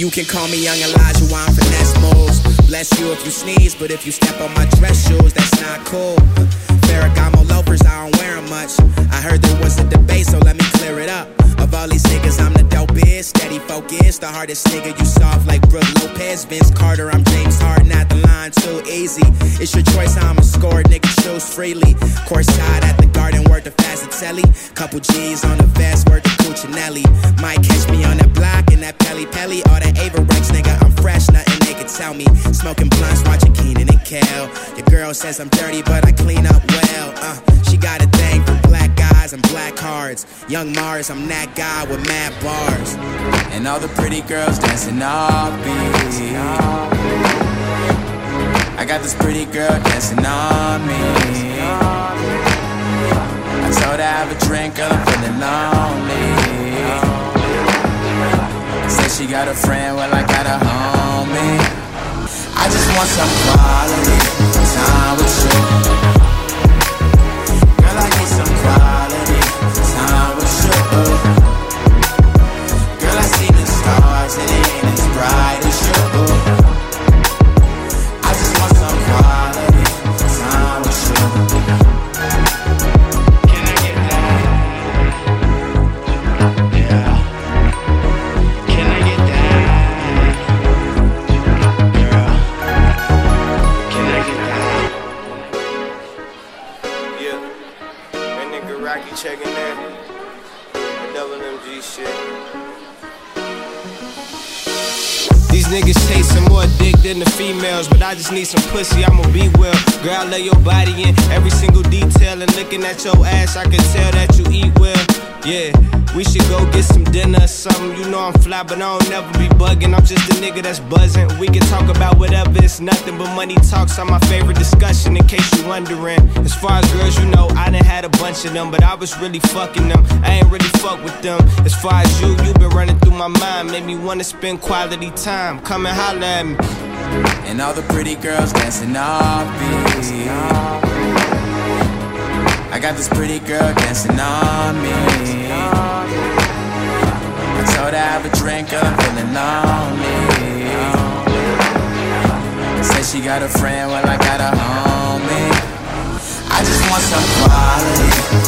You can call me young Elijah I'm finesse moves. Bless you if you sneeze, but if you step on my dress shoes, that's not cool. Ferragamo loafers, I don't wear much. I heard there was a debate, so let me clear it up. Of all these niggas, I'm the dopest. Steady focused, the hardest nigga you soft like Brooke Lopez. Vince Carter, I'm James Harden at the line, too easy. It's your choice, I'ma score, nigga, choose freely. Courtside at the garden, worth the Fazatelli. Couple G's on the vest, tell me. Smoking blunts, watching Kenan and Kel. Your girl says I'm dirty, but I clean up well. Uh, she got a thing for black guys and black cards. Young Mars, I'm that guy with mad bars. And all the pretty girls dancing off beat. I got this pretty girl dancing on me. I told her have a drink, girl, I'm feeling lonely. Said she got a friend, well I got a homie. I want some quality time with you. Rocky checking in. That double MG shit. These niggas chasing more dick than the females, but I just need some pussy, I'ma be well. Girl, I lay your body in every single detail, and looking at your ass, I can tell that you eat well. Yeah, we should go get some dinner or something. You know I'm fly, but I don't never be bugging. I'm just a nigga that's buzzing. We can talk about whatever, it's nothing but money talks on my favorite discussion, in case you're wondering. As far as girls, you know, I done had a bunch of them, but I was really fucking them. I ain't really fuck with them. As far as you, you been running through my mind, made me wanna spend quality time. Come and holler at me. And all the pretty girls dancing off beat. I got this pretty girl dancing on me. I have a drink, I'm feeling lonely. Said she got a friend, well I got a homie. I just want some quality